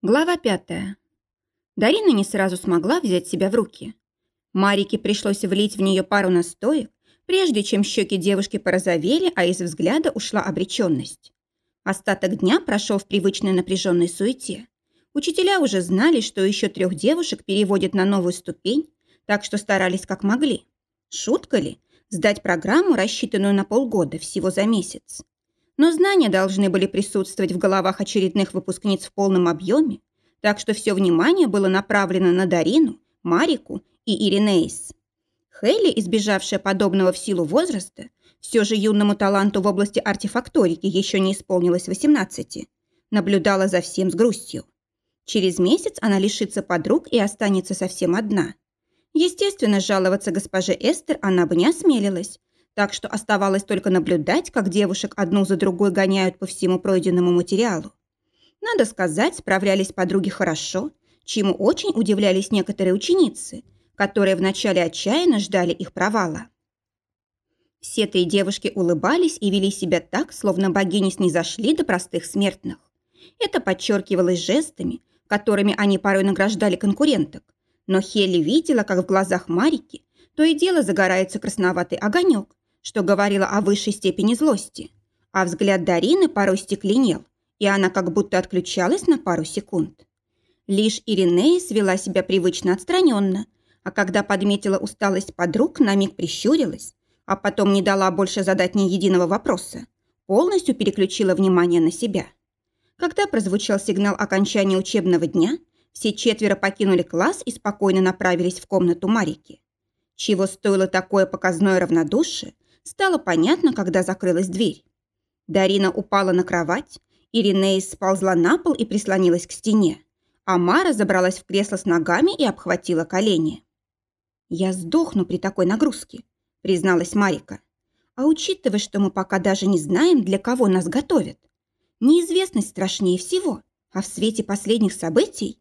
Глава пятая. Дарина не сразу смогла взять себя в руки. Марике пришлось влить в нее пару настоек, прежде чем щеки девушки порозовели, а из взгляда ушла обреченность. Остаток дня прошел в привычной напряженной суете. Учителя уже знали, что еще трех девушек переводят на новую ступень, так что старались как могли. Шутка ли? Сдать программу, рассчитанную на полгода, всего за месяц. Но знания должны были присутствовать в головах очередных выпускниц в полном объеме, так что все внимание было направлено на Дарину, Марику и Иринеис. Хейли, избежавшая подобного в силу возраста, все же юному таланту в области артефакторики еще не исполнилось 18, наблюдала за всем с грустью. Через месяц она лишится подруг и останется совсем одна. Естественно, жаловаться госпоже Эстер она бы не осмелилась, так что оставалось только наблюдать, как девушек одну за другой гоняют по всему пройденному материалу. Надо сказать, справлялись подруги хорошо, чему очень удивлялись некоторые ученицы, которые вначале отчаянно ждали их провала. Все три девушки улыбались и вели себя так, словно богини снизошли до простых смертных. Это подчеркивалось жестами, которыми они порой награждали конкуренток. Но Хелли видела, как в глазах Марики то и дело загорается красноватый огонек, что говорило о высшей степени злости. А взгляд Дарины порой стекленел, и она как будто отключалась на пару секунд. Лишь Иринея свела себя привычно отстраненно, а когда подметила усталость подруг, на миг прищурилась, а потом не дала больше задать ни единого вопроса, полностью переключила внимание на себя. Когда прозвучал сигнал окончания учебного дня, все четверо покинули класс и спокойно направились в комнату Марики. Чего стоило такое показное равнодушие, Стало понятно, когда закрылась дверь. Дарина упала на кровать, Иринеис сползла на пол и прислонилась к стене, а Мара забралась в кресло с ногами и обхватила колени. «Я сдохну при такой нагрузке», — призналась Марика. «А учитывая, что мы пока даже не знаем, для кого нас готовят, неизвестность страшнее всего, а в свете последних событий...»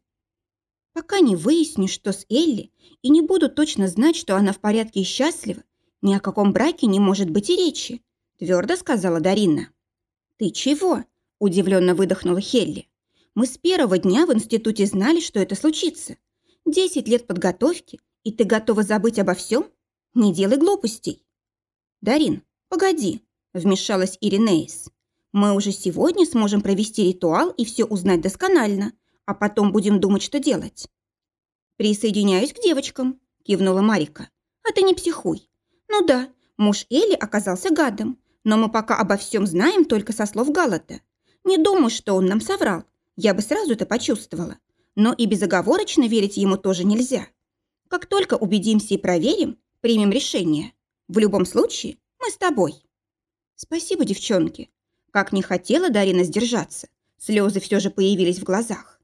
Пока не выясню, что с Элли, и не буду точно знать, что она в порядке и счастлива, «Ни о каком браке не может быть и речи», – твердо сказала Дарина. «Ты чего?» – удивленно выдохнула Хелли. «Мы с первого дня в институте знали, что это случится. Десять лет подготовки, и ты готова забыть обо всем? Не делай глупостей». «Дарин, погоди», – вмешалась Иринеис. «Мы уже сегодня сможем провести ритуал и все узнать досконально, а потом будем думать, что делать». «Присоединяюсь к девочкам», – кивнула Марика. «А ты не психуй. Ну да, муж Элли оказался гадом, но мы пока обо всем знаем только со слов Галата. Не думаю, что он нам соврал. Я бы сразу это почувствовала. Но и безоговорочно верить ему тоже нельзя. Как только убедимся и проверим, примем решение. В любом случае, мы с тобой. Спасибо, девчонки. Как не хотела Дарина сдержаться, слезы все же появились в глазах.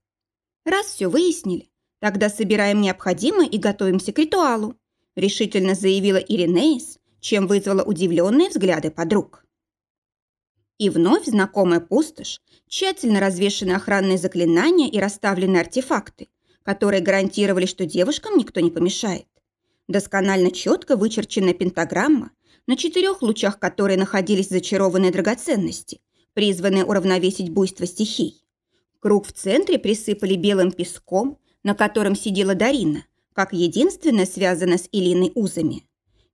Раз все выяснили, тогда собираем необходимое и готовимся к ритуалу решительно заявила Иринеис, чем вызвала удивленные взгляды подруг. И вновь знакомая пустошь, тщательно развешенные охранные заклинания и расставленные артефакты, которые гарантировали, что девушкам никто не помешает. Досконально четко вычерченная пентаграмма, на четырех лучах которой находились зачарованные драгоценности, призванные уравновесить буйство стихий. Круг в центре присыпали белым песком, на котором сидела Дарина, как единственное связано с Илиной узами.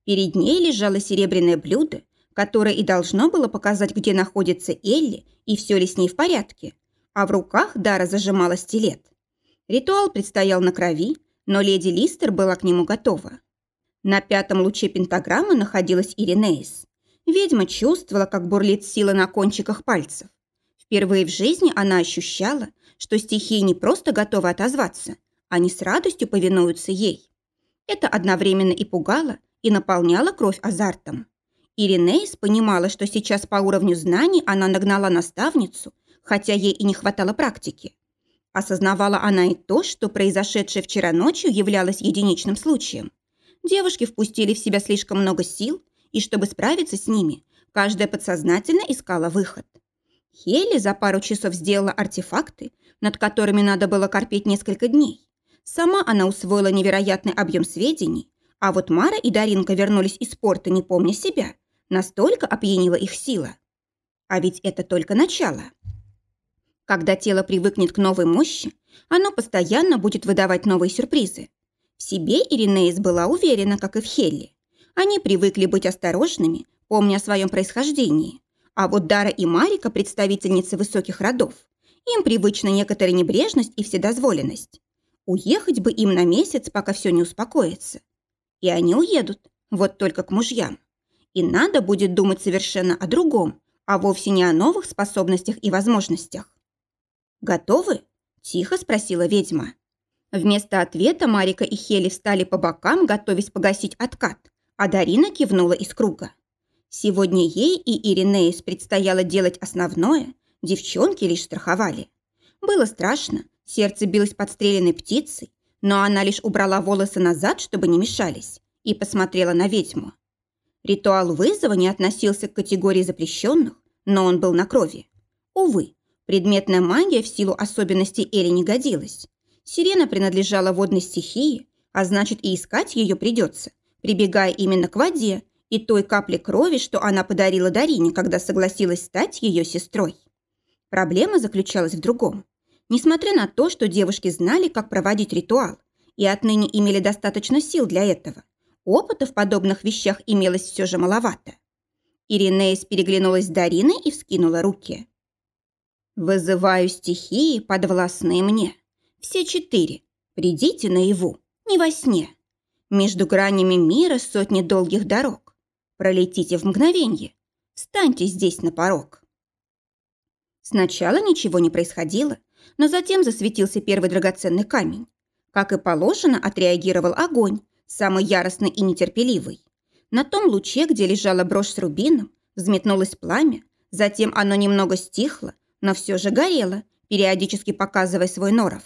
Перед ней лежало серебряное блюдо, которое и должно было показать, где находится Элли и все ли с ней в порядке, а в руках Дара зажимала стилет. Ритуал предстоял на крови, но леди Листер была к нему готова. На пятом луче пентаграммы находилась Иринеис. Ведьма чувствовала, как бурлит сила на кончиках пальцев. Впервые в жизни она ощущала, что стихии не просто готовы отозваться, они с радостью повинуются ей. Это одновременно и пугало, и наполняло кровь азартом. Иринеис понимала, что сейчас по уровню знаний она нагнала наставницу, хотя ей и не хватало практики. Осознавала она и то, что произошедшее вчера ночью являлось единичным случаем. Девушки впустили в себя слишком много сил, и чтобы справиться с ними, каждая подсознательно искала выход. Хелли за пару часов сделала артефакты, над которыми надо было корпеть несколько дней. Сама она усвоила невероятный объем сведений, а вот Мара и Даринка вернулись из спорта, не помня себя. Настолько опьянила их сила. А ведь это только начало. Когда тело привыкнет к новой мощи, оно постоянно будет выдавать новые сюрпризы. В себе Иринеис была уверена, как и в Хелли. Они привыкли быть осторожными, помня о своем происхождении. А вот Дара и Марика – представительницы высоких родов. Им привычна некоторая небрежность и вседозволенность. Уехать бы им на месяц, пока все не успокоится. И они уедут, вот только к мужьям. И надо будет думать совершенно о другом, а вовсе не о новых способностях и возможностях. «Готовы?» – тихо спросила ведьма. Вместо ответа Марика и Хели встали по бокам, готовясь погасить откат, а Дарина кивнула из круга. Сегодня ей и Иринеис предстояло делать основное, девчонки лишь страховали. Было страшно, сердце билось подстреленной птицей, но она лишь убрала волосы назад, чтобы не мешались, и посмотрела на ведьму. Ритуал вызова не относился к категории запрещенных, но он был на крови. Увы, предметная магия в силу особенностей Эли не годилась. Сирена принадлежала водной стихии, а значит и искать ее придется, прибегая именно к воде и той капле крови, что она подарила Дарине, когда согласилась стать ее сестрой. Проблема заключалась в другом. Несмотря на то, что девушки знали, как проводить ритуал, и отныне имели достаточно сил для этого, Опыта в подобных вещах имелось все же маловато. Иринеис переглянулась с Дариной и вскинула руки. «Вызываю стихии, подвластные мне. Все четыре. Придите наяву, не во сне. Между гранями мира сотни долгих дорог. Пролетите в мгновенье. Встаньте здесь на порог». Сначала ничего не происходило, но затем засветился первый драгоценный камень. Как и положено, отреагировал огонь, самый яростный и нетерпеливый. На том луче, где лежала брошь с рубином, взметнулось пламя, затем оно немного стихло, но все же горело, периодически показывая свой норов.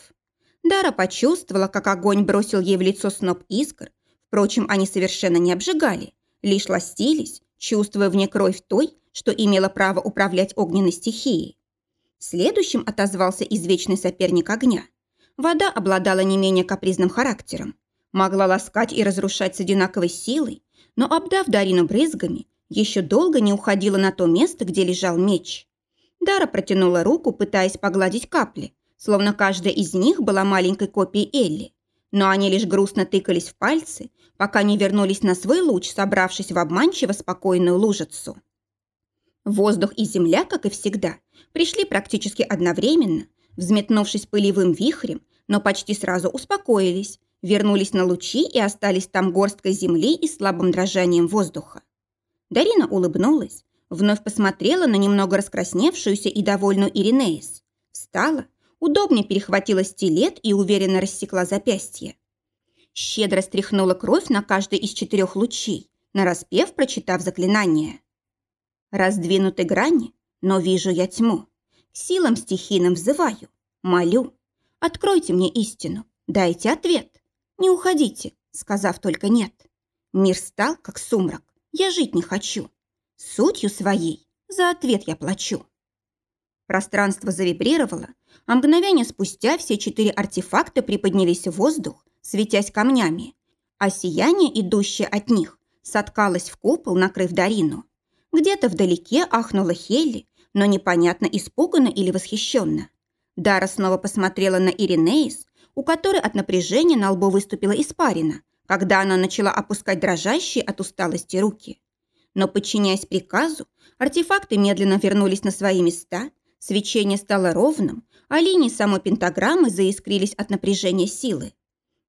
Дара почувствовала, как огонь бросил ей в лицо сноп искр, впрочем, они совершенно не обжигали, лишь ластились, чувствуя в ней кровь той, что имела право управлять огненной стихией. Следующим отозвался извечный соперник огня. Вода обладала не менее капризным характером могла ласкать и разрушать с одинаковой силой, но, обдав Дарину брызгами, еще долго не уходила на то место, где лежал меч. Дара протянула руку, пытаясь погладить капли, словно каждая из них была маленькой копией Элли. Но они лишь грустно тыкались в пальцы, пока не вернулись на свой луч, собравшись в обманчиво спокойную лужицу. Воздух и земля, как и всегда, пришли практически одновременно, взметнувшись пылевым вихрем, но почти сразу успокоились, вернулись на лучи и остались там горсткой земли и слабым дрожанием воздуха. Дарина улыбнулась, вновь посмотрела на немного раскрасневшуюся и довольную Иринеис. Встала, удобнее перехватила стилет и уверенно рассекла запястье. Щедро стряхнула кровь на каждый из четырех лучей, нараспев, прочитав заклинание. Раздвинуты грани, но вижу я тьму. К силам стихийным взываю, молю. Откройте мне истину, дайте ответ. Не уходите, сказав только «нет». Мир стал, как сумрак. Я жить не хочу. Сутью своей за ответ я плачу. Пространство завибрировало, а мгновение спустя все четыре артефакта приподнялись в воздух, светясь камнями, а сияние, идущее от них, соткалось в купол, накрыв Дарину. Где-то вдалеке ахнула Хелли, но непонятно, испуганно или восхищенно. Дара снова посмотрела на Иринеис, у которой от напряжения на лбу выступила испарина, когда она начала опускать дрожащие от усталости руки. Но, подчиняясь приказу, артефакты медленно вернулись на свои места, свечение стало ровным, а линии самой пентаграммы заискрились от напряжения силы.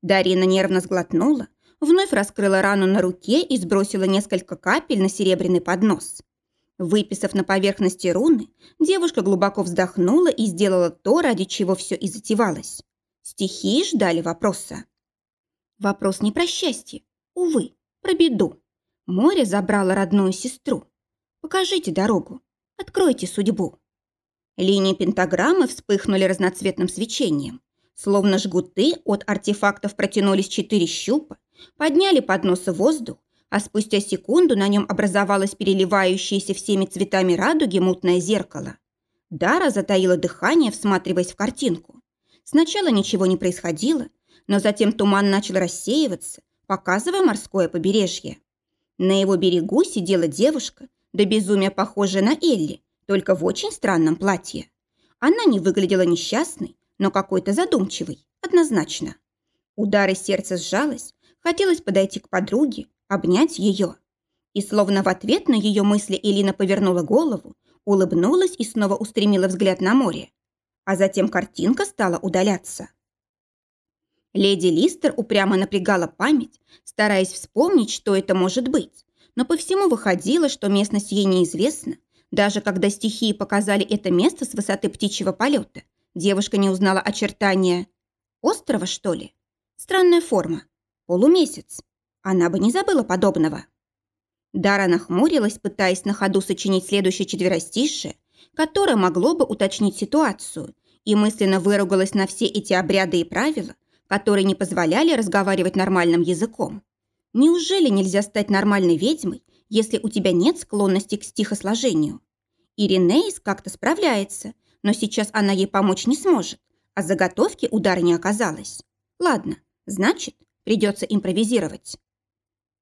Дарина нервно сглотнула, вновь раскрыла рану на руке и сбросила несколько капель на серебряный поднос. Выписав на поверхности руны, девушка глубоко вздохнула и сделала то, ради чего все и затевалось. Стихии ждали вопроса. Вопрос не про счастье, увы, про беду. Море забрало родную сестру. Покажите дорогу, откройте судьбу. Линии пентаграммы вспыхнули разноцветным свечением. Словно жгуты от артефактов протянулись четыре щупа, подняли поднос в воздух, а спустя секунду на нем образовалось переливающееся всеми цветами радуги мутное зеркало. Дара затаила дыхание, всматриваясь в картинку. Сначала ничего не происходило, но затем туман начал рассеиваться, показывая морское побережье. На его берегу сидела девушка, до безумия похожая на Элли, только в очень странном платье. Она не выглядела несчастной, но какой-то задумчивой, однозначно. Удары сердца сжалось, хотелось подойти к подруге, обнять ее. И словно в ответ на ее мысли Элина повернула голову, улыбнулась и снова устремила взгляд на море. А затем картинка стала удаляться. Леди Листер упрямо напрягала память, стараясь вспомнить, что это может быть, но по всему выходило, что местность ей неизвестна. Даже когда стихии показали это место с высоты птичьего полета, девушка не узнала очертания острова, что ли? Странная форма. Полумесяц. Она бы не забыла подобного. Дара нахмурилась, пытаясь на ходу сочинить следующее четверостишее, которое могло бы уточнить ситуацию, и мысленно выругалась на все эти обряды и правила, которые не позволяли разговаривать нормальным языком. Неужели нельзя стать нормальной ведьмой, если у тебя нет склонности к стихосложению? Иринеис как-то справляется, но сейчас она ей помочь не сможет, а заготовки удара не оказалось. Ладно, значит, придется импровизировать.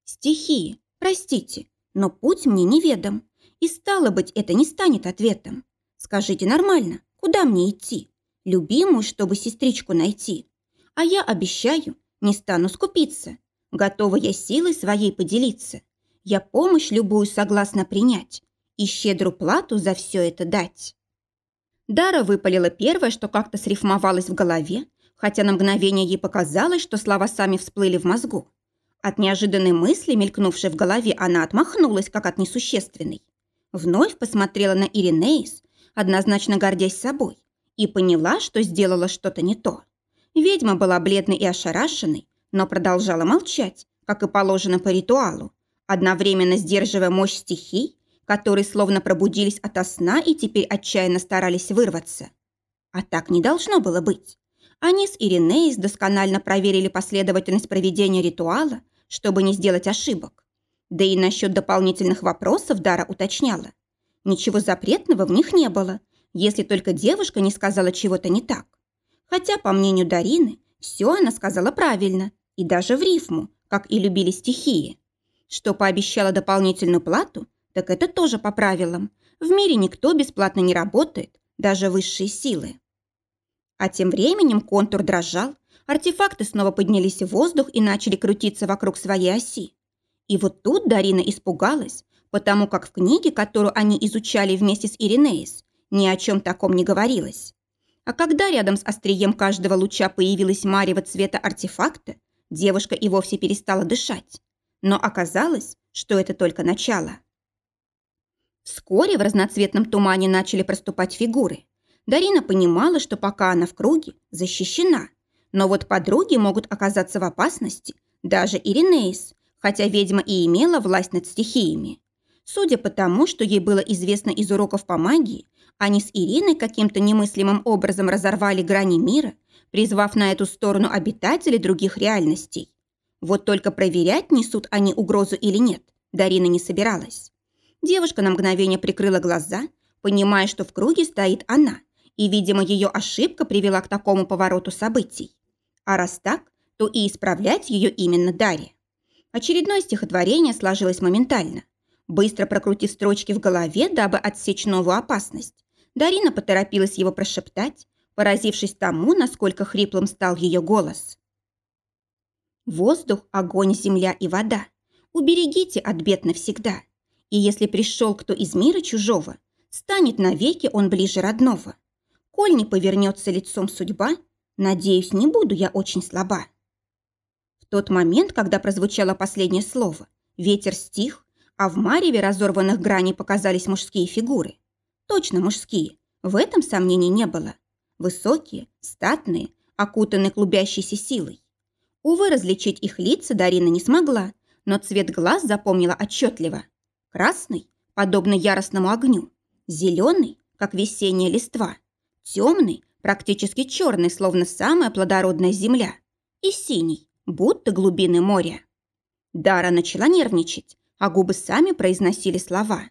Стихии, простите, но путь мне неведом, и стало быть, это не станет ответом. Скажите нормально, куда мне идти? Любимую, чтобы сестричку найти. А я обещаю, не стану скупиться. Готова я силой своей поделиться. Я помощь любую согласна принять и щедрую плату за все это дать. Дара выпалила первое, что как-то срифмовалось в голове, хотя на мгновение ей показалось, что слова сами всплыли в мозгу. От неожиданной мысли, мелькнувшей в голове, она отмахнулась, как от несущественной. Вновь посмотрела на Иринеис, однозначно гордясь собой, и поняла, что сделала что-то не то. Ведьма была бледной и ошарашенной, но продолжала молчать, как и положено по ритуалу, одновременно сдерживая мощь стихий, которые словно пробудились ото сна и теперь отчаянно старались вырваться. А так не должно было быть. Они с Иринеей досконально проверили последовательность проведения ритуала, чтобы не сделать ошибок. Да и насчет дополнительных вопросов Дара уточняла. Ничего запретного в них не было, если только девушка не сказала чего-то не так. Хотя, по мнению Дарины, все она сказала правильно, и даже в рифму, как и любили стихии. Что пообещала дополнительную плату, так это тоже по правилам. В мире никто бесплатно не работает, даже высшие силы. А тем временем контур дрожал, артефакты снова поднялись в воздух и начали крутиться вокруг своей оси. И вот тут Дарина испугалась, потому как в книге, которую они изучали вместе с Иринеис, ни о чем таком не говорилось. А когда рядом с острием каждого луча появилась марево цвета артефакта, девушка и вовсе перестала дышать. Но оказалось, что это только начало. Вскоре в разноцветном тумане начали проступать фигуры. Дарина понимала, что пока она в круге, защищена. Но вот подруги могут оказаться в опасности, даже Иринеис, хотя ведьма и имела власть над стихиями. Судя по тому, что ей было известно из уроков по магии, они с Ириной каким-то немыслимым образом разорвали грани мира, призвав на эту сторону обитателей других реальностей. Вот только проверять, несут они угрозу или нет, Дарина не собиралась. Девушка на мгновение прикрыла глаза, понимая, что в круге стоит она, и, видимо, ее ошибка привела к такому повороту событий. А раз так, то и исправлять ее именно Дарья. Очередное стихотворение сложилось моментально. Быстро прокрутив строчки в голове, дабы отсечь новую опасность, Дарина поторопилась его прошептать, поразившись тому, насколько хриплым стал ее голос. «Воздух, огонь, земля и вода. Уберегите от бед навсегда. И если пришел кто из мира чужого, станет навеки он ближе родного. Коль не повернется лицом судьба, надеюсь, не буду я очень слаба». В тот момент, когда прозвучало последнее слово, ветер стих, а в мареве разорванных граней показались мужские фигуры. Точно мужские, в этом сомнений не было. Высокие, статные, окутанные клубящейся силой. Увы, различить их лица Дарина не смогла, но цвет глаз запомнила отчетливо. Красный, подобно яростному огню. Зеленый, как весенняя листва. Темный, практически черный, словно самая плодородная земля. И синий, будто глубины моря. Дара начала нервничать, а губы сами произносили слова.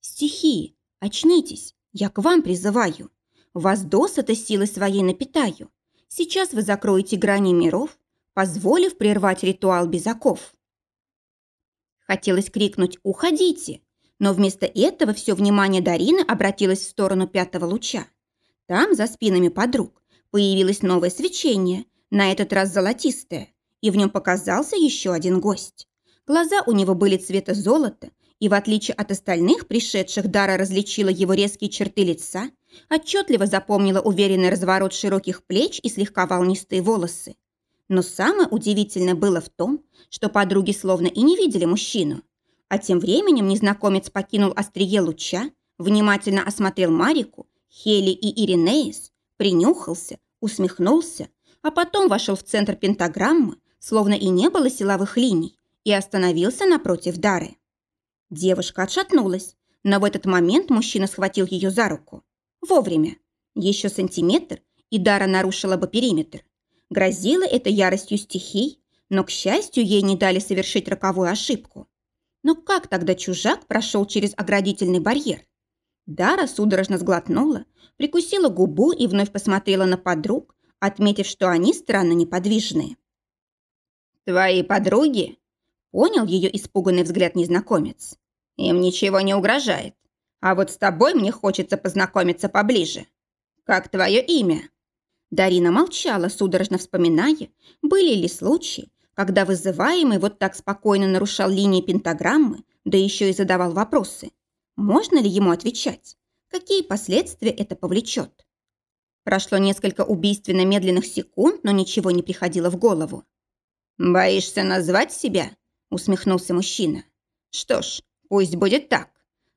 «Стихии, очнитесь, я к вам призываю. Вас досыта силы своей напитаю. Сейчас вы закроете грани миров, позволив прервать ритуал без оков». Хотелось крикнуть «Уходите!», но вместо этого все внимание Дарины обратилось в сторону пятого луча. Там, за спинами подруг, появилось новое свечение, на этот раз золотистое, и в нем показался еще один гость. Глаза у него были цвета золота, и в отличие от остальных пришедших, Дара различила его резкие черты лица, отчетливо запомнила уверенный разворот широких плеч и слегка волнистые волосы. Но самое удивительное было в том, что подруги словно и не видели мужчину. А тем временем незнакомец покинул острие луча, внимательно осмотрел Марику, Хели и Иринеис, принюхался, усмехнулся, а потом вошел в центр пентаграммы, словно и не было силовых линий, и остановился напротив Дары. Девушка отшатнулась, но в этот момент мужчина схватил ее за руку. Вовремя. Еще сантиметр, и Дара нарушила бы периметр. Грозило это яростью стихий, но, к счастью, ей не дали совершить роковую ошибку. Но как тогда чужак прошел через оградительный барьер? Дара судорожно сглотнула, прикусила губу и вновь посмотрела на подруг, отметив, что они странно неподвижные. «Твои подруги?» Понял ее испуганный взгляд незнакомец. Им ничего не угрожает. А вот с тобой мне хочется познакомиться поближе. Как твое имя?» Дарина молчала, судорожно вспоминая, были ли случаи, когда вызываемый вот так спокойно нарушал линии пентаграммы, да еще и задавал вопросы. Можно ли ему отвечать? Какие последствия это повлечет? Прошло несколько убийственно медленных секунд, но ничего не приходило в голову. «Боишься назвать себя?» усмехнулся мужчина. Что ж, пусть будет так.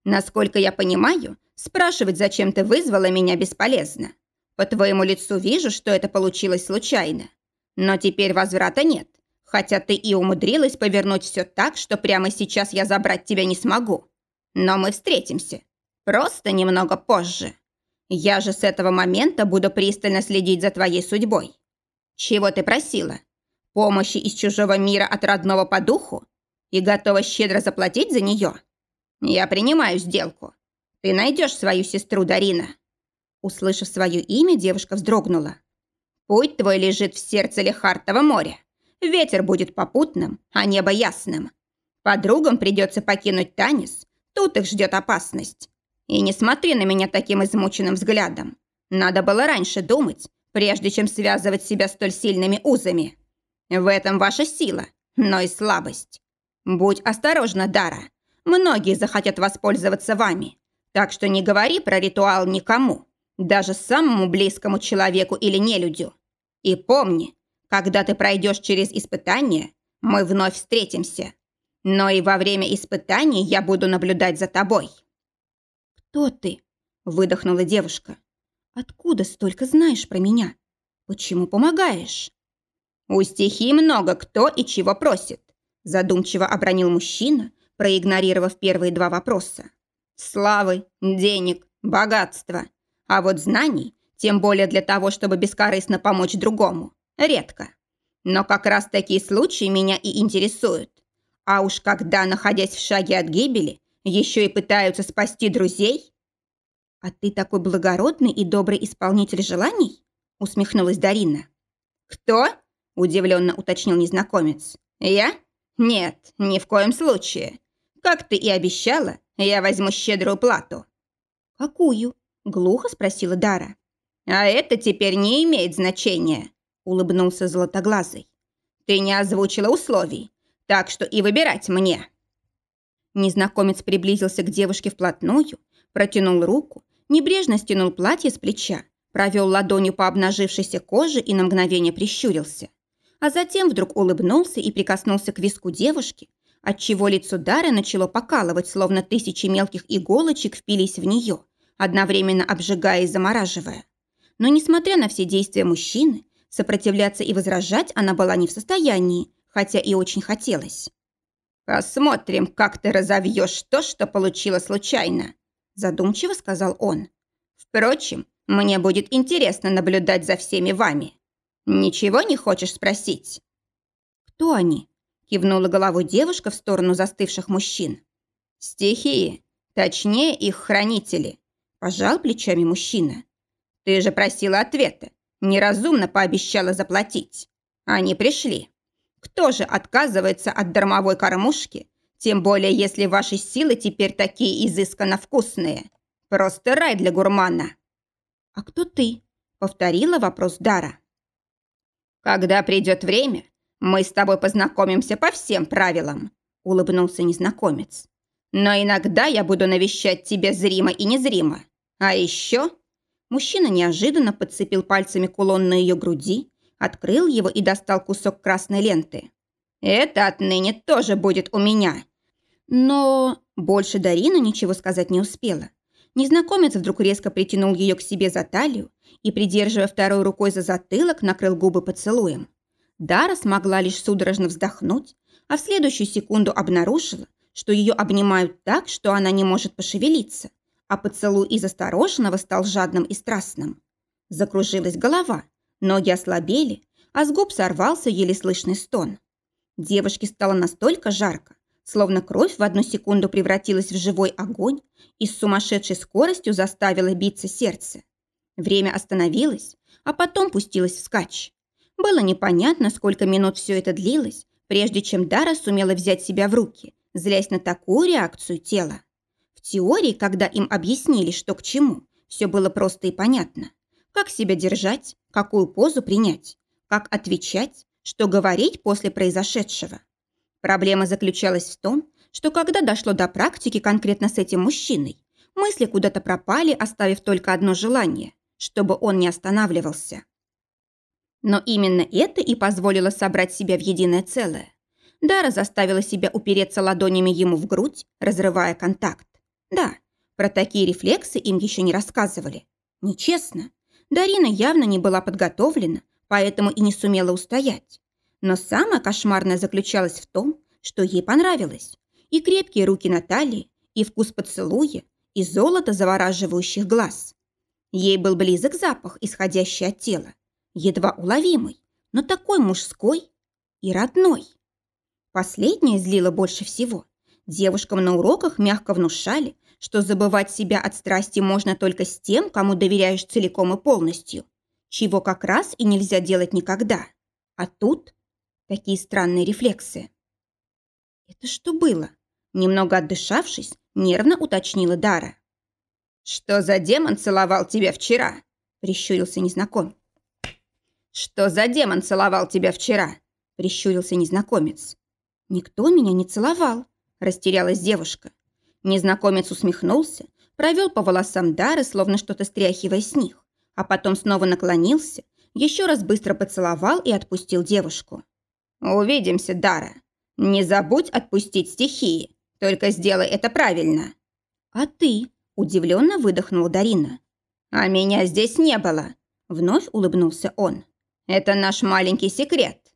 Насколько я понимаю, спрашивать, зачем ты вызвала меня, бесполезно. По твоему лицу вижу, что это получилось случайно. Но теперь возврата нет, хотя ты и умудрилась повернуть все так, что прямо сейчас я забрать тебя не смогу. Но мы встретимся. Просто немного позже. Я же с этого момента буду пристально следить за твоей судьбой. Чего ты просила? Помощи из чужого мира от родного по духу? И готова щедро заплатить за нее? Я принимаю сделку. Ты найдешь свою сестру Дарина». Услышав свое имя, девушка вздрогнула. «Путь твой лежит в сердце Лехартова моря. Ветер будет попутным, а небо ясным. Подругам придется покинуть Танис, тут их ждет опасность. И не смотри на меня таким измученным взглядом. Надо было раньше думать, прежде чем связывать себя столь сильными узами. В этом ваша сила, но и слабость. Будь осторожна, Дара. Многие захотят воспользоваться вами. Так что не говори про ритуал никому, даже самому близкому человеку или нелюдю. И помни, когда ты пройдешь через испытание, мы вновь встретимся. Но и во время испытаний я буду наблюдать за тобой». «Кто ты?» – выдохнула девушка. «Откуда столько знаешь про меня? Почему помогаешь?» «У стихии много кто и чего просит», задумчиво обронил мужчина, проигнорировав первые два вопроса. «Славы, денег, богатства. А вот знаний, тем более для того, чтобы бескорыстно помочь другому, редко. Но как раз такие случаи меня и интересуют. А уж когда, находясь в шаге от гибели, еще и пытаются спасти друзей...» «А ты такой благородный и добрый исполнитель желаний?» усмехнулась Дарина. «Кто?» удивленно уточнил незнакомец. «Я? Нет, ни в коем случае. Как ты и обещала, я возьму щедрую плату». «Какую?» – глухо спросила Дара. «А это теперь не имеет значения», – улыбнулся Золотоглазый. «Ты не озвучила условий, так что и выбирать мне». Незнакомец приблизился к девушке вплотную, протянул руку, небрежно стянул платье с плеча, провел ладонью по обнажившейся коже и на мгновение прищурился а затем вдруг улыбнулся и прикоснулся к виску девушки, отчего лицо Дары начало покалывать, словно тысячи мелких иголочек впились в нее, одновременно обжигая и замораживая. Но, несмотря на все действия мужчины, сопротивляться и возражать она была не в состоянии, хотя и очень хотелось. «Посмотрим, как ты разовьешь то, что получила случайно», задумчиво сказал он. «Впрочем, мне будет интересно наблюдать за всеми вами». «Ничего не хочешь спросить?» «Кто они?» – кивнула головой девушка в сторону застывших мужчин. «Стихии, точнее их хранители», – пожал плечами мужчина. «Ты же просила ответа, неразумно пообещала заплатить. Они пришли. Кто же отказывается от дармовой кормушки, тем более если ваши силы теперь такие изысканно вкусные? Просто рай для гурмана». «А кто ты?» – повторила вопрос Дара. «Когда придет время, мы с тобой познакомимся по всем правилам», – улыбнулся незнакомец. «Но иногда я буду навещать тебя зримо и незримо. А еще...» Мужчина неожиданно подцепил пальцами кулон на ее груди, открыл его и достал кусок красной ленты. «Это отныне тоже будет у меня». Но больше Дарина ничего сказать не успела. Незнакомец вдруг резко притянул ее к себе за талию и, придерживая второй рукой за затылок, накрыл губы поцелуем. Дара смогла лишь судорожно вздохнуть, а в следующую секунду обнаружила, что ее обнимают так, что она не может пошевелиться, а поцелуй из осторожного стал жадным и страстным. Закружилась голова, ноги ослабели, а с губ сорвался еле слышный стон. Девушке стало настолько жарко, словно кровь в одну секунду превратилась в живой огонь и с сумасшедшей скоростью заставила биться сердце. Время остановилось, а потом пустилось вскачь. Было непонятно, сколько минут все это длилось, прежде чем Дара сумела взять себя в руки, злясь на такую реакцию тела. В теории, когда им объяснили, что к чему, все было просто и понятно. Как себя держать, какую позу принять, как отвечать, что говорить после произошедшего. Проблема заключалась в том, что когда дошло до практики конкретно с этим мужчиной, мысли куда-то пропали, оставив только одно желание, чтобы он не останавливался. Но именно это и позволило собрать себя в единое целое. Дара заставила себя упереться ладонями ему в грудь, разрывая контакт. Да, про такие рефлексы им еще не рассказывали. Нечестно. Дарина явно не была подготовлена, поэтому и не сумела устоять. Но самое кошмарное заключалось в том, что ей понравилось. И крепкие руки Натальи, и вкус поцелуя, и золото завораживающих глаз. Ей был близок запах, исходящий от тела, едва уловимый, но такой мужской и родной. Последнее злило больше всего. Девушкам на уроках мягко внушали, что забывать себя от страсти можно только с тем, кому доверяешь целиком и полностью, чего как раз и нельзя делать никогда. А тут такие странные рефлексы. «Это что было?» Немного отдышавшись, нервно уточнила Дара. «Что за демон целовал тебя вчера?» прищурился незнакомец. «Что за демон целовал тебя вчера?» прищурился незнакомец. «Никто меня не целовал», растерялась девушка. Незнакомец усмехнулся, провел по волосам Дары, словно что-то стряхивая с них, а потом снова наклонился, еще раз быстро поцеловал и отпустил девушку. «Увидимся, Дара. Не забудь отпустить стихии, только сделай это правильно». «А ты?» – удивленно выдохнула Дарина. «А меня здесь не было», – вновь улыбнулся он. «Это наш маленький секрет».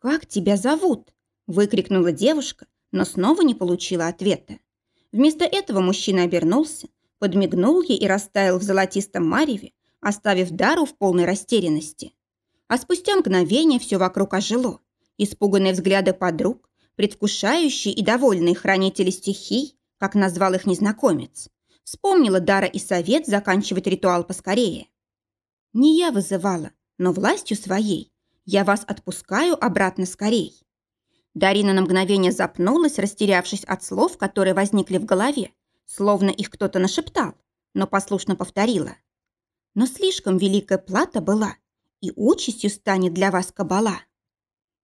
«Как тебя зовут?» – выкрикнула девушка, но снова не получила ответа. Вместо этого мужчина обернулся, подмигнул ей и растаял в золотистом мареве, оставив Дару в полной растерянности. А спустя мгновение все вокруг ожило. Испуганные взгляды подруг, предвкушающие и довольные хранители стихий, как назвал их незнакомец. Вспомнила Дара и совет заканчивать ритуал поскорее. «Не я вызывала, но властью своей. Я вас отпускаю обратно скорей». Дарина на мгновение запнулась, растерявшись от слов, которые возникли в голове, словно их кто-то нашептал, но послушно повторила. «Но слишком великая плата была, и участью станет для вас кабала».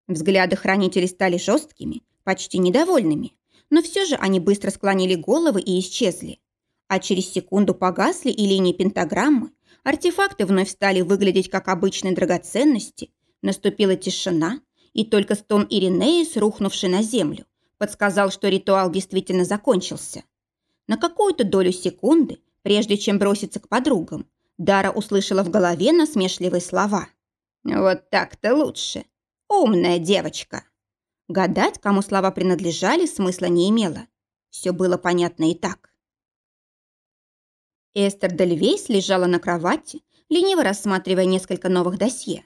Взгляды хранителей стали жесткими, почти недовольными, но все же они быстро склонили головы и исчезли. А через секунду погасли и линии пентаграммы, артефакты вновь стали выглядеть как обычные драгоценности, наступила тишина, и только стон Иринеис, рухнувший на землю, подсказал, что ритуал действительно закончился. На какую-то долю секунды, прежде чем броситься к подругам, Дара услышала в голове насмешливые слова. «Вот так-то лучше. Умная девочка». Гадать, кому слова принадлежали, смысла не имело. Все было понятно и так. Эстер Дельвейс лежала на кровати, лениво рассматривая несколько новых досье.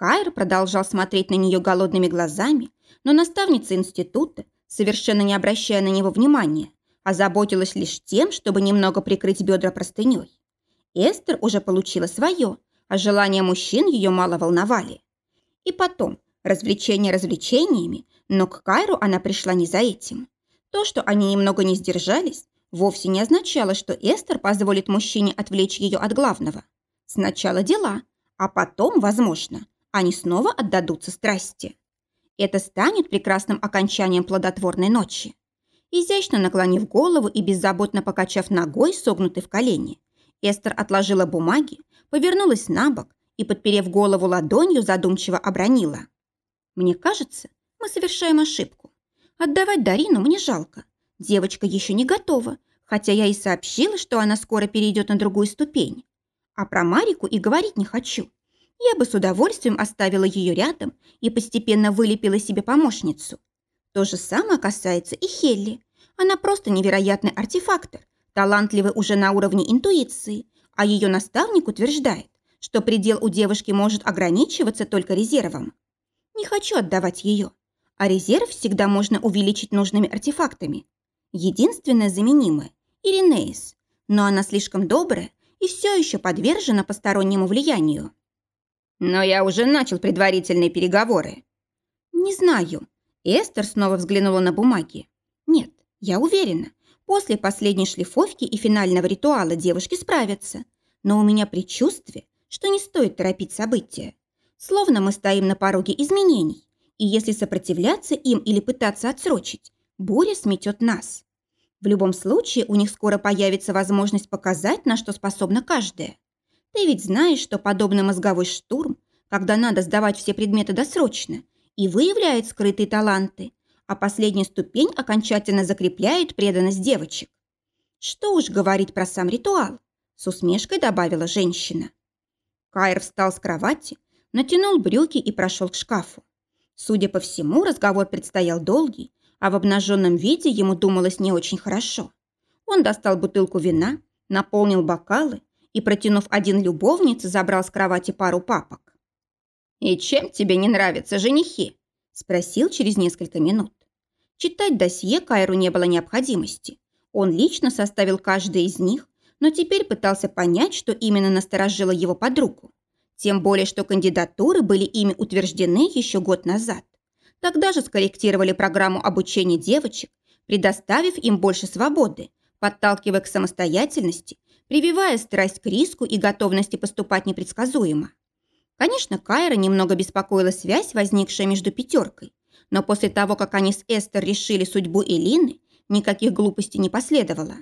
Кайр продолжал смотреть на нее голодными глазами, но наставница института, совершенно не обращая на него внимания, озаботилась лишь тем, чтобы немного прикрыть бедра простыней. Эстер уже получила свое, а желания мужчин ее мало волновали. И потом, развлечения развлечениями, но к Кайру она пришла не за этим. То, что они немного не сдержались, вовсе не означало, что Эстер позволит мужчине отвлечь ее от главного. Сначала дела, а потом, возможно, они снова отдадутся страсти. Это станет прекрасным окончанием плодотворной ночи. Изящно наклонив голову и беззаботно покачав ногой, согнутой в колени, Эстер отложила бумаги, повернулась на бок и, подперев голову ладонью, задумчиво обронила. «Мне кажется, мы совершаем ошибку. Отдавать Дарину мне жалко. Девочка еще не готова, хотя я и сообщила, что она скоро перейдет на другую ступень. А про Марику и говорить не хочу. Я бы с удовольствием оставила ее рядом и постепенно вылепила себе помощницу. То же самое касается и Хелли. Она просто невероятный артефактор, талантливый уже на уровне интуиции, а ее наставник утверждает, что предел у девушки может ограничиваться только резервом. Не хочу отдавать ее, а резерв всегда можно увеличить нужными артефактами. Единственное заменимое – Иринеис, но она слишком добрая и все еще подвержена постороннему влиянию. Но я уже начал предварительные переговоры. Не знаю. Эстер снова взглянула на бумаги. Нет, я уверена, после последней шлифовки и финального ритуала девушки справятся. Но у меня предчувствие, что не стоит торопить события. Словно мы стоим на пороге изменений, и если сопротивляться им или пытаться отсрочить, буря сметет нас. В любом случае, у них скоро появится возможность показать, на что способна каждая. Ты ведь знаешь, что подобный мозговой штурм, когда надо сдавать все предметы досрочно, и выявляет скрытые таланты, а последняя ступень окончательно закрепляет преданность девочек. Что уж говорить про сам ритуал, с усмешкой добавила женщина. Кайр встал с кровати, натянул брюки и прошел к шкафу. Судя по всему, разговор предстоял долгий, а в обнаженном виде ему думалось не очень хорошо. Он достал бутылку вина, наполнил бокалы и, протянув один любовнице, забрал с кровати пару папок. «И чем тебе не нравятся женихи?» – спросил через несколько минут. Читать досье Кайру не было необходимости. Он лично составил каждый из них, но теперь пытался понять, что именно насторожило его подругу. Тем более, что кандидатуры были ими утверждены еще год назад. Тогда же скорректировали программу обучения девочек, предоставив им больше свободы, подталкивая к самостоятельности, прививая страсть к риску и готовности поступать непредсказуемо. Конечно, Кайра немного беспокоила связь, возникшая между пятеркой, но после того, как они с Эстер решили судьбу Элины, никаких глупостей не последовало.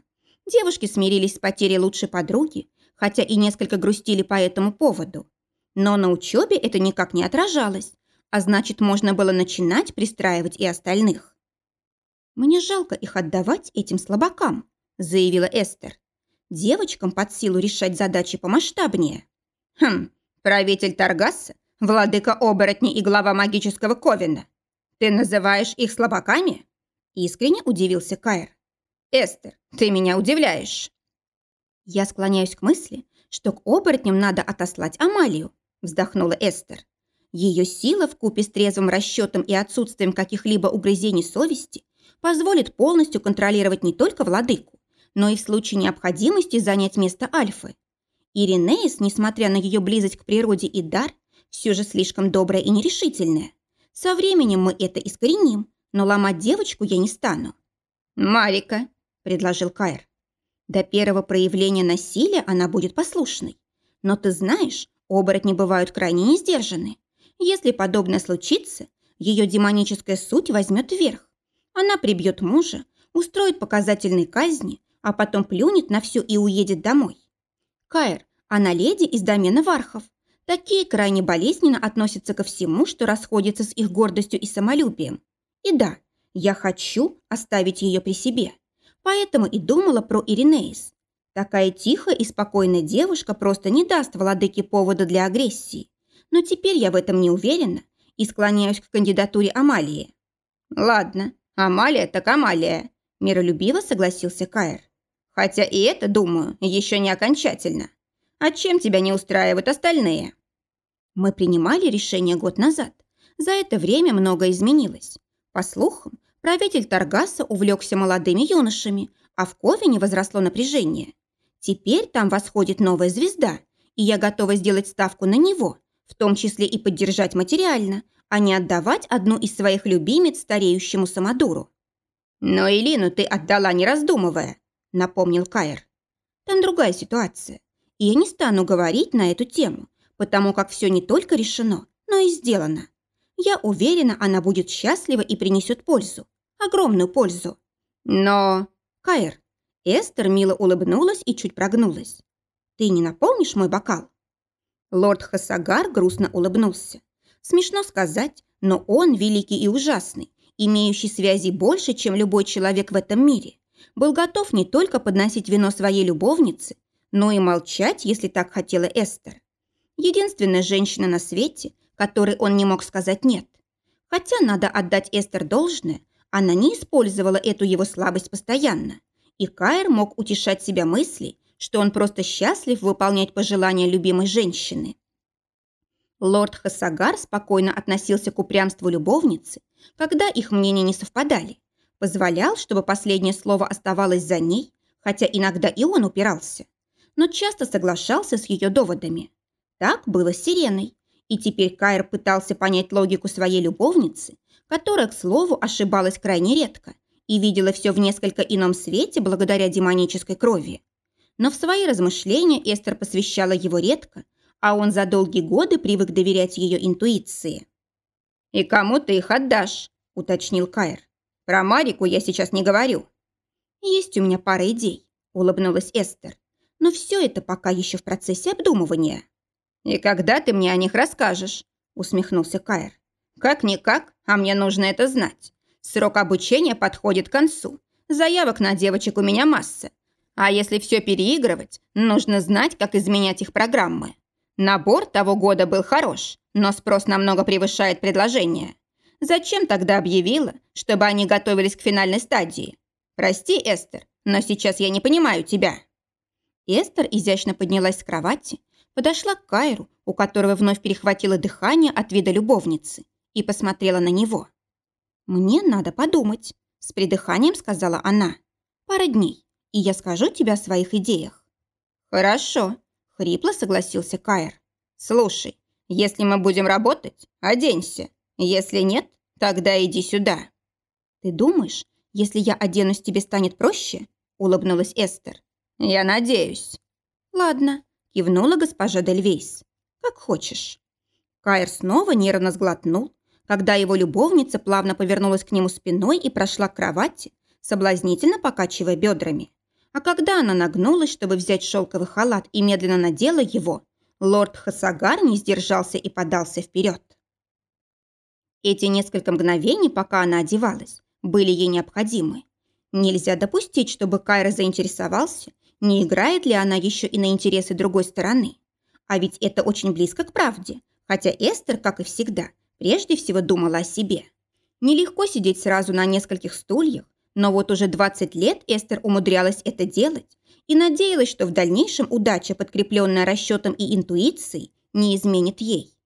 Девушки смирились с потерей лучшей подруги, хотя и несколько грустили по этому поводу. Но на учебе это никак не отражалось, а значит, можно было начинать пристраивать и остальных. «Мне жалко их отдавать этим слабакам», – заявила Эстер. «Девочкам под силу решать задачи помасштабнее». «Хм, правитель Таргаса, владыка оборотней и глава магического Ковина. Ты называешь их слабаками?» Искренне удивился Кайр. «Эстер, ты меня удивляешь». «Я склоняюсь к мысли, что к оборотням надо отослать Амалию», вздохнула Эстер. Ее сила в купе с трезвым расчетом и отсутствием каких-либо угрызений совести позволит полностью контролировать не только владыку, но и в случае необходимости занять место Альфы. Иринеис, несмотря на ее близость к природе и дар, все же слишком добрая и нерешительная. Со временем мы это искореним, но ломать девочку я не стану. «Марика», – предложил Кайр. До первого проявления насилия она будет послушной. Но ты знаешь, оборотни бывают крайне несдержаны. Если подобное случится, ее демоническая суть возьмет вверх. Она прибьет мужа, устроит показательные казни, а потом плюнет на все и уедет домой. Каэр, она леди из домена Вархов. Такие крайне болезненно относятся ко всему, что расходится с их гордостью и самолюбием. И да, я хочу оставить ее при себе. Поэтому и думала про Иринеис. Такая тихая и спокойная девушка просто не даст владыке повода для агрессии но теперь я в этом не уверена и склоняюсь к кандидатуре Амалии». «Ладно, Амалия так Амалия», – миролюбиво согласился Каэр. «Хотя и это, думаю, еще не окончательно. А чем тебя не устраивают остальные?» Мы принимали решение год назад. За это время многое изменилось. По слухам, правитель Таргаса увлекся молодыми юношами, а в Ковине возросло напряжение. Теперь там восходит новая звезда, и я готова сделать ставку на него, в том числе и поддержать материально, а не отдавать одну из своих любимец стареющему самодуру. «Но Элину ты отдала, не раздумывая», — напомнил Кайр. «Там другая ситуация. И я не стану говорить на эту тему, потому как все не только решено, но и сделано. Я уверена, она будет счастлива и принесет пользу. Огромную пользу. Но... Кайр. Эстер мило улыбнулась и чуть прогнулась. Ты не наполнишь мой бокал? Лорд Хасагар грустно улыбнулся. Смешно сказать, но он великий и ужасный, имеющий связи больше, чем любой человек в этом мире, был готов не только подносить вино своей любовнице, но и молчать, если так хотела Эстер. Единственная женщина на свете, которой он не мог сказать «нет». Хотя надо отдать Эстер должное, она не использовала эту его слабость постоянно, и Кайр мог утешать себя мыслей, что он просто счастлив выполнять пожелания любимой женщины. Лорд Хасагар спокойно относился к упрямству любовницы, когда их мнения не совпадали, позволял, чтобы последнее слово оставалось за ней, хотя иногда и он упирался, но часто соглашался с ее доводами. Так было с Сиреной, и теперь Кайр пытался понять логику своей любовницы, которая, к слову, ошибалась крайне редко и видела все в несколько ином свете благодаря демонической крови. Но в свои размышления Эстер посвящала его редко, а он за долгие годы привык доверять ее интуиции. «И кому ты их отдашь?» – уточнил Кайр. «Про Марику я сейчас не говорю». «Есть у меня пара идей», – улыбнулась Эстер. «Но все это пока еще в процессе обдумывания». «И когда ты мне о них расскажешь?» – усмехнулся Кайр. «Как-никак, а мне нужно это знать. Срок обучения подходит к концу. Заявок на девочек у меня масса. А если все переигрывать, нужно знать, как изменять их программы. Набор того года был хорош, но спрос намного превышает предложение. Зачем тогда объявила, чтобы они готовились к финальной стадии? Прости, Эстер, но сейчас я не понимаю тебя». Эстер изящно поднялась с кровати, подошла к Кайру, у которого вновь перехватило дыхание от вида любовницы, и посмотрела на него. «Мне надо подумать», – с придыханием сказала она. «Пара дней, и я скажу тебе о своих идеях». «Хорошо», Хрипло согласился Каир. «Слушай, если мы будем работать, оденься. Если нет, тогда иди сюда». «Ты думаешь, если я оденусь, тебе станет проще?» Улыбнулась Эстер. «Я надеюсь». «Ладно», кивнула госпожа Дельвейс. «Как хочешь». Каир снова нервно сглотнул, когда его любовница плавно повернулась к нему спиной и прошла к кровати, соблазнительно покачивая бедрами. А когда она нагнулась, чтобы взять шелковый халат и медленно надела его, лорд Хасагар не сдержался и подался вперед. Эти несколько мгновений, пока она одевалась, были ей необходимы. Нельзя допустить, чтобы Кайра заинтересовался, не играет ли она еще и на интересы другой стороны. А ведь это очень близко к правде, хотя Эстер, как и всегда, прежде всего думала о себе. Нелегко сидеть сразу на нескольких стульях, но вот уже 20 лет Эстер умудрялась это делать и надеялась, что в дальнейшем удача, подкрепленная расчетом и интуицией, не изменит ей.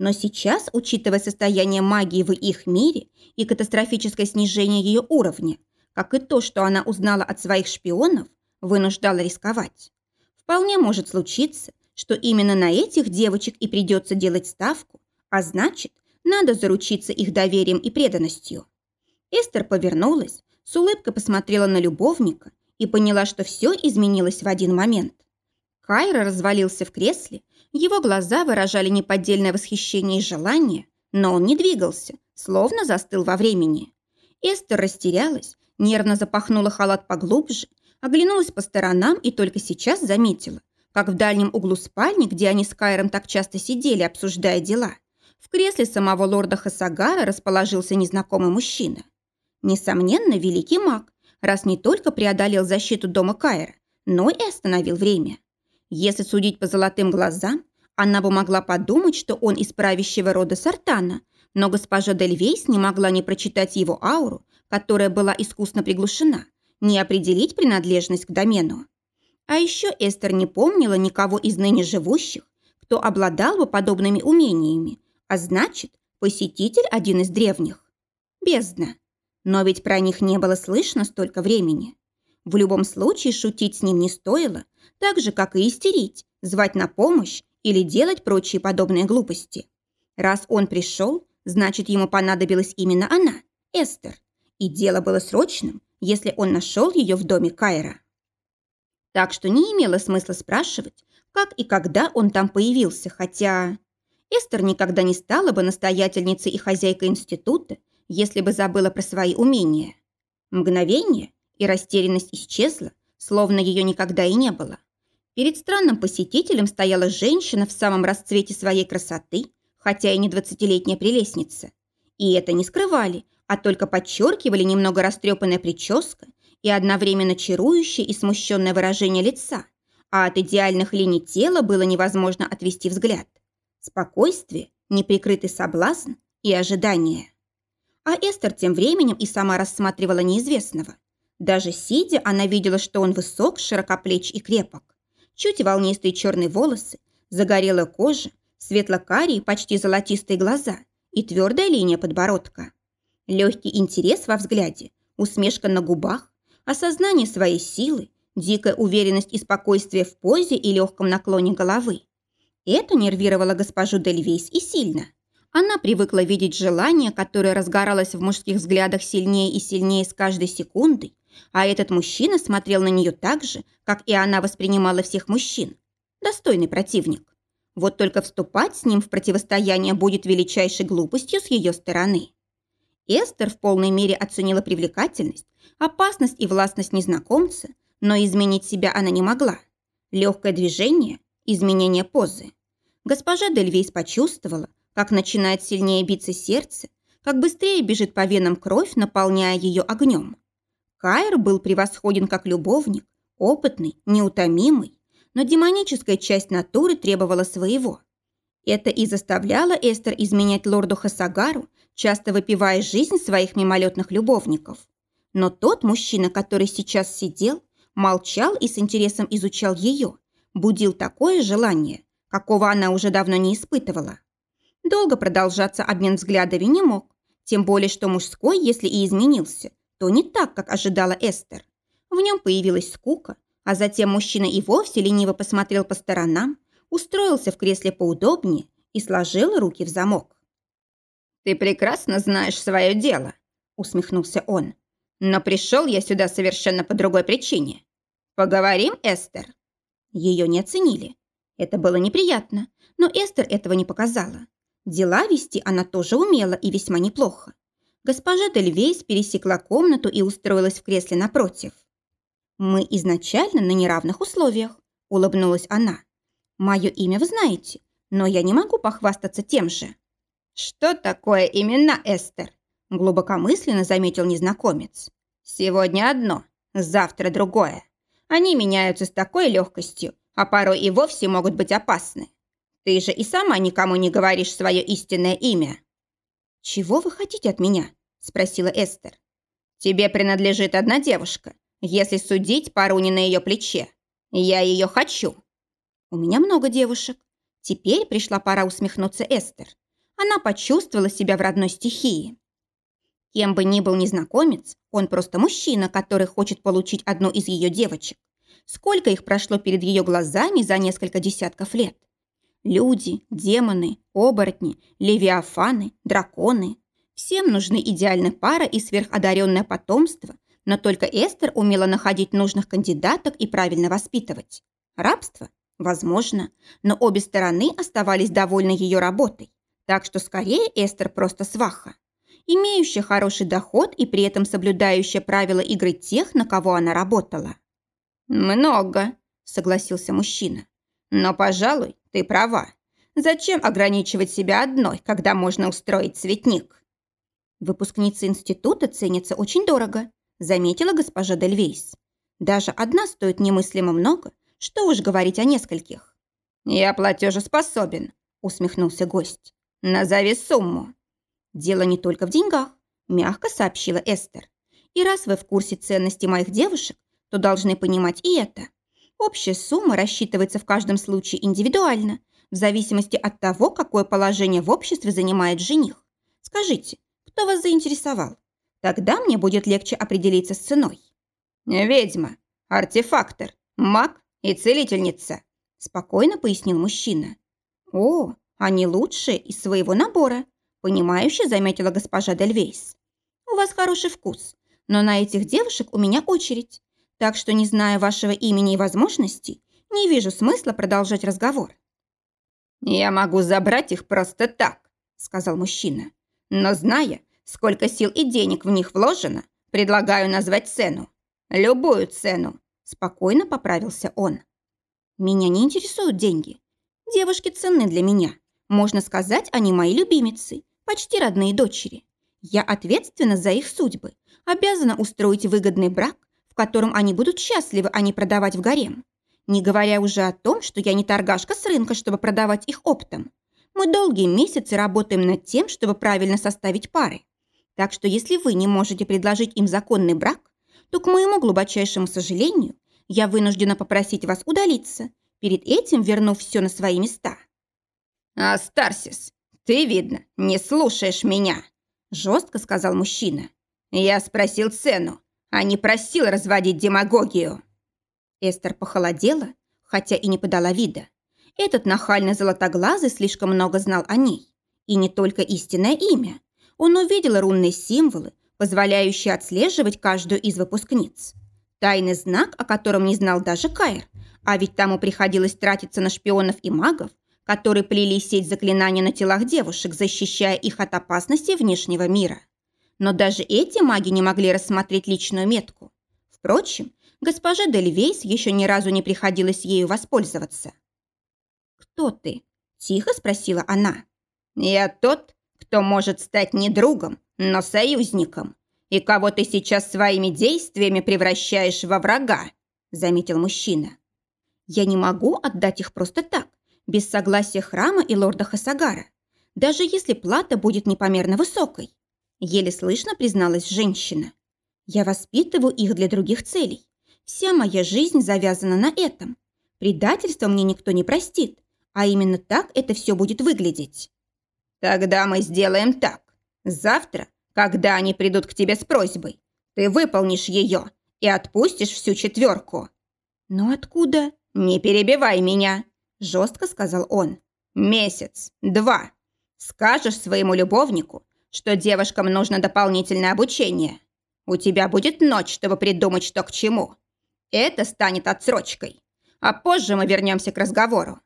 Но сейчас, учитывая состояние магии в их мире и катастрофическое снижение ее уровня, как и то, что она узнала от своих шпионов, вынуждала рисковать. Вполне может случиться, что именно на этих девочек и придется делать ставку, а значит, надо заручиться их доверием и преданностью. Эстер повернулась, с улыбкой посмотрела на любовника и поняла, что все изменилось в один момент. Кайра развалился в кресле, его глаза выражали неподдельное восхищение и желание, но он не двигался, словно застыл во времени. Эстер растерялась, нервно запахнула халат поглубже, оглянулась по сторонам и только сейчас заметила, как в дальнем углу спальни, где они с Кайром так часто сидели, обсуждая дела, в кресле самого лорда Хасагара расположился незнакомый мужчина. Несомненно, великий маг, раз не только преодолел защиту дома Кайра, но и остановил время. Если судить по золотым глазам, она бы могла подумать, что он из правящего рода Сартана, но госпожа Дельвейс не могла не прочитать его ауру, которая была искусно приглушена, не определить принадлежность к домену. А еще Эстер не помнила никого из ныне живущих, кто обладал бы подобными умениями, а значит, посетитель один из древних. Бездна. Но ведь про них не было слышно столько времени. В любом случае шутить с ним не стоило, так же, как и истерить, звать на помощь или делать прочие подобные глупости. Раз он пришел, значит, ему понадобилась именно она, Эстер. И дело было срочным, если он нашел ее в доме Кайра. Так что не имело смысла спрашивать, как и когда он там появился, хотя... Эстер никогда не стала бы настоятельницей и хозяйкой института, если бы забыла про свои умения. Мгновение, и растерянность исчезла, словно ее никогда и не было. Перед странным посетителем стояла женщина в самом расцвете своей красоты, хотя и не двадцатилетняя прелестница. И это не скрывали, а только подчеркивали немного растрепанная прическа и одновременно чарующее и смущенное выражение лица, а от идеальных линий тела было невозможно отвести взгляд. Спокойствие, неприкрытый соблазн и ожидание. А Эстер тем временем и сама рассматривала неизвестного. Даже сидя, она видела, что он высок, широкоплеч и крепок. Чуть волнистые черные волосы, загорелая кожа, светло-карие, почти золотистые глаза и твердая линия подбородка. Легкий интерес во взгляде, усмешка на губах, осознание своей силы, дикая уверенность и спокойствие в позе и легком наклоне головы. Это нервировало госпожу Дельвейс и сильно. Она привыкла видеть желание, которое разгоралось в мужских взглядах сильнее и сильнее с каждой секундой, а этот мужчина смотрел на нее так же, как и она воспринимала всех мужчин. Достойный противник. Вот только вступать с ним в противостояние будет величайшей глупостью с ее стороны. Эстер в полной мере оценила привлекательность, опасность и властность незнакомца, но изменить себя она не могла. Легкое движение, изменение позы. Госпожа Дельвейс почувствовала, как начинает сильнее биться сердце, как быстрее бежит по венам кровь, наполняя ее огнем. Кайр был превосходен как любовник, опытный, неутомимый, но демоническая часть натуры требовала своего. Это и заставляло Эстер изменять лорду Хасагару, часто выпивая жизнь своих мимолетных любовников. Но тот мужчина, который сейчас сидел, молчал и с интересом изучал ее, будил такое желание, какого она уже давно не испытывала. Долго продолжаться обмен взглядами не мог, тем более что мужской, если и изменился, то не так, как ожидала Эстер. В нем появилась скука, а затем мужчина и вовсе лениво посмотрел по сторонам, устроился в кресле поудобнее и сложил руки в замок. «Ты прекрасно знаешь свое дело», — усмехнулся он. «Но пришел я сюда совершенно по другой причине. Поговорим, Эстер?» Ее не оценили. Это было неприятно, но Эстер этого не показала. Дела вести она тоже умела и весьма неплохо. Госпожа Дельвейс пересекла комнату и устроилась в кресле напротив. «Мы изначально на неравных условиях», – улыбнулась она. «Мое имя вы знаете, но я не могу похвастаться тем же». «Что такое имена, Эстер?» – глубокомысленно заметил незнакомец. «Сегодня одно, завтра другое. Они меняются с такой легкостью, а порой и вовсе могут быть опасны. Ты же и сама никому не говоришь свое истинное имя». «Чего вы хотите от меня?» – спросила Эстер. «Тебе принадлежит одна девушка, если судить по руне на ее плече. Я ее хочу». «У меня много девушек. Теперь пришла пора усмехнуться Эстер. Она почувствовала себя в родной стихии. Кем бы ни был незнакомец, он просто мужчина, который хочет получить одну из ее девочек. Сколько их прошло перед ее глазами за несколько десятков лет. Люди, демоны, оборотни, левиафаны, драконы. Всем нужны идеальная пара и сверходаренное потомство, но только Эстер умела находить нужных кандидаток и правильно воспитывать. Рабство? Возможно, но обе стороны оставались довольны ее работой. Так что скорее Эстер просто сваха, имеющая хороший доход и при этом соблюдающая правила игры тех, на кого она работала. «Много», — согласился мужчина. «Но, пожалуй, ты права. Зачем ограничивать себя одной, когда можно устроить цветник? Выпускницы института ценятся очень дорого, заметила госпожа Дельвейс. Даже одна стоит немыслимо много, что уж говорить о нескольких. Я платежеспособен, усмехнулся гость. Назови сумму. Дело не только в деньгах, мягко сообщила Эстер. И раз вы в курсе ценности моих девушек, то должны понимать и это. Общая сумма рассчитывается в каждом случае индивидуально, в зависимости от того, какое положение в обществе занимает жених. Скажите, кто вас заинтересовал? Тогда мне будет легче определиться с ценой. «Ведьма, артефактор, маг и целительница», спокойно пояснил мужчина. «О, они лучшие из своего набора», понимающе заметила госпожа Дельвейс. «У вас хороший вкус, но на этих девушек у меня очередь. Так что, не зная вашего имени и возможностей, Не вижу смысла продолжать разговор. «Я могу забрать их просто так», — сказал мужчина. «Но зная, сколько сил и денег в них вложено, предлагаю назвать цену. Любую цену», — спокойно поправился он. «Меня не интересуют деньги. Девушки ценны для меня. Можно сказать, они мои любимицы, почти родные дочери. Я ответственна за их судьбы, обязана устроить выгодный брак, котором они будут счастливы, а не продавать в гарем. Не говоря уже о том, что я не торгашка с рынка, чтобы продавать их оптом. Мы долгие месяцы работаем над тем, чтобы правильно составить пары. Так что если вы не можете предложить им законный брак, то, к моему глубочайшему сожалению, я вынуждена попросить вас удалиться, перед этим вернув все на свои места. «Астарсис, ты, видно, не слушаешь меня», – жестко сказал мужчина. «Я спросил цену, а не просил разводить демагогию». Эстер похолодела, хотя и не подала вида. Этот нахальный золотоглазый слишком много знал о ней. И не только истинное имя. Он увидел рунные символы, позволяющие отслеживать каждую из выпускниц. Тайный знак, о котором не знал даже Кайр, а ведь тому приходилось тратиться на шпионов и магов, которые плели сеть заклинаний на телах девушек, защищая их от опасности внешнего мира. Но даже эти маги не могли рассмотреть личную метку. Впрочем, госпоже Дельвейс еще ни разу не приходилось ею воспользоваться. «Кто ты?» – тихо спросила она. «Я тот, кто может стать не другом, но союзником, и кого ты сейчас своими действиями превращаешь во врага», – заметил мужчина. «Я не могу отдать их просто так, без согласия храма и лорда Хасагара, даже если плата будет непомерно высокой», – еле слышно призналась женщина. «Я воспитываю их для других целей. Вся моя жизнь завязана на этом. Предательство мне никто не простит, а именно так это все будет выглядеть. Тогда мы сделаем так. Завтра, когда они придут к тебе с просьбой, ты выполнишь ее и отпустишь всю четверку. Но откуда? Не перебивай меня, жестко сказал он. Месяц, два. Скажешь своему любовнику, что девушкам нужно дополнительное обучение. У тебя будет ночь, чтобы придумать, что к чему. Это станет отсрочкой. А позже мы вернемся к разговору.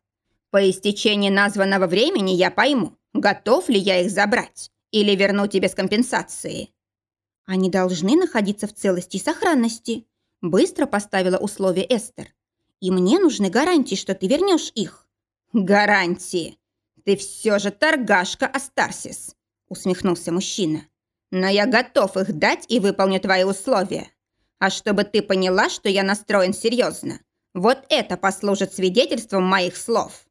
По истечении названного времени я пойму, готов ли я их забрать или верну тебе с компенсацией. Они должны находиться в целости и сохранности. Быстро поставила условие Эстер. И мне нужны гарантии, что ты вернешь их. Гарантии. Ты все же торгашка, Астарсис, усмехнулся мужчина. Но я готов их дать и выполню твои условия. А чтобы ты поняла, что я настроен серьезно, вот это послужит свидетельством моих слов».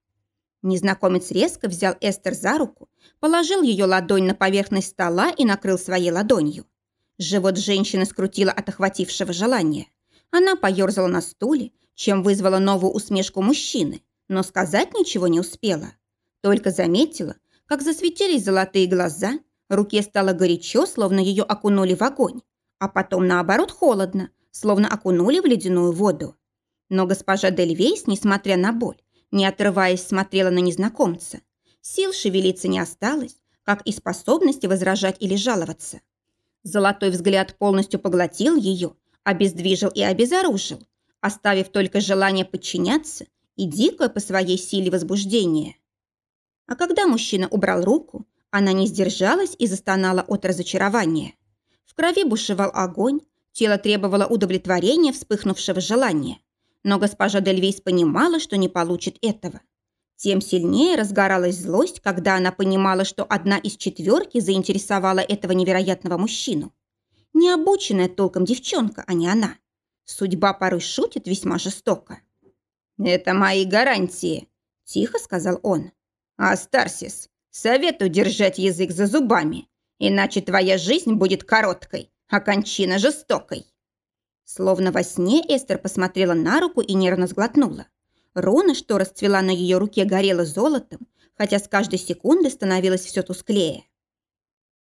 Незнакомец резко взял Эстер за руку, положил ее ладонь на поверхность стола и накрыл своей ладонью. Живот женщины скрутило от охватившего желания. Она поерзала на стуле, чем вызвала новую усмешку мужчины, но сказать ничего не успела. Только заметила, как засветились золотые глаза, руке стало горячо, словно ее окунули в огонь, а потом, наоборот, холодно, словно окунули в ледяную воду. Но госпожа Дельвейс, несмотря на боль, не отрываясь, смотрела на незнакомца. Сил шевелиться не осталось, как и способности возражать или жаловаться. Золотой взгляд полностью поглотил ее, обездвижил и обезоружил, оставив только желание подчиняться и дикое по своей силе возбуждение. А когда мужчина убрал руку, она не сдержалась и застонала от разочарования. В крови бушевал огонь, тело требовало удовлетворения вспыхнувшего желания. Но госпожа Дельвейс понимала, что не получит этого. Тем сильнее разгоралась злость, когда она понимала, что одна из четверки заинтересовала этого невероятного мужчину. Необученная толком девчонка, а не она. Судьба порой шутит весьма жестоко. «Это мои гарантии», – тихо сказал он. «Астарсис, советую держать язык за зубами Иначе твоя жизнь будет короткой, а кончина жестокой». Словно во сне Эстер посмотрела на руку и нервно сглотнула. Руна, что расцвела на ее руке, горела золотом, хотя с каждой секунды становилось все тусклее.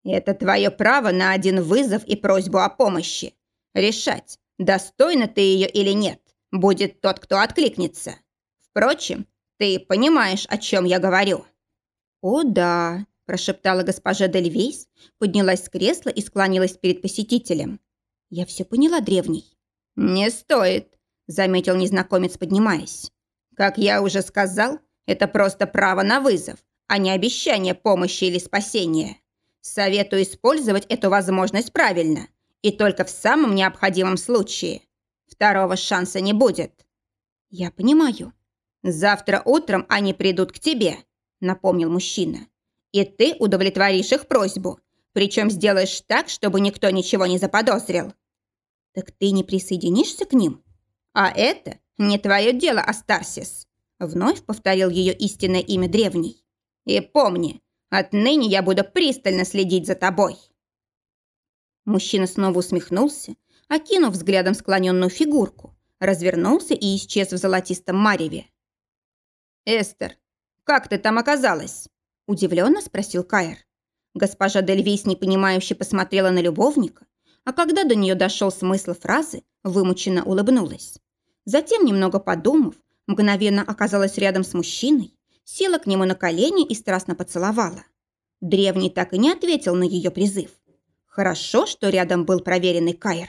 «Это твое право на один вызов и просьбу о помощи. Решать, достойна ты ее или нет, будет тот, кто откликнется. Впрочем, ты понимаешь, о чем я говорю». «О да», прошептала госпожа Дельвейс, поднялась с кресла и склонилась перед посетителем. «Я все поняла, древний». «Не стоит», – заметил незнакомец, поднимаясь. Как я уже сказал, это просто право на вызов, а не обещание помощи или спасения. Советую использовать эту возможность правильно и только в самом необходимом случае. Второго шанса не будет. Я понимаю. Завтра утром они придут к тебе, напомнил мужчина. И ты удовлетворишь их просьбу, причем сделаешь так, чтобы никто ничего не заподозрил. Так ты не присоединишься к ним? А это не твое дело, Астарсис. Вновь повторил ее истинное имя древний. И помни, отныне я буду пристально следить за тобой. Мужчина снова усмехнулся, окинув взглядом склоненную фигурку, развернулся и исчез в золотистом мареве. «Эстер, как ты там оказалась?» – удивленно спросил Кайр. Госпожа Дельвейс непонимающе посмотрела на любовника, а когда до нее дошел смысл фразы, вымученно улыбнулась. Затем, немного подумав, мгновенно оказалась рядом с мужчиной, села к нему на колени и страстно поцеловала. Древний так и не ответил на ее призыв. Хорошо, что рядом был проверенный Кайр.